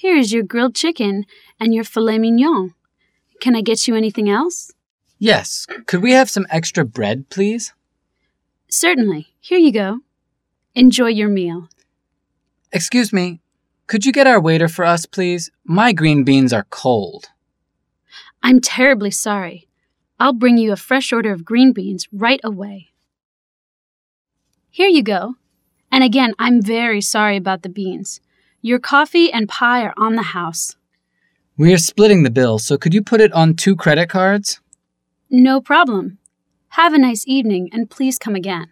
Here is your grilled chicken and your filet mignon. Can I get you anything else? Yes. Could we have some extra bread, please? Certainly. Here you go. Enjoy your meal. Excuse me. Could you get our waiter for us, please? My green beans are cold. I'm terribly sorry. I'll bring you a fresh order of green beans right away. Here you go. And again, I'm very sorry about the beans. Your coffee and pie are on the house. We are splitting the bill, so could you put it on two credit cards? No problem. Have a nice evening and please come again.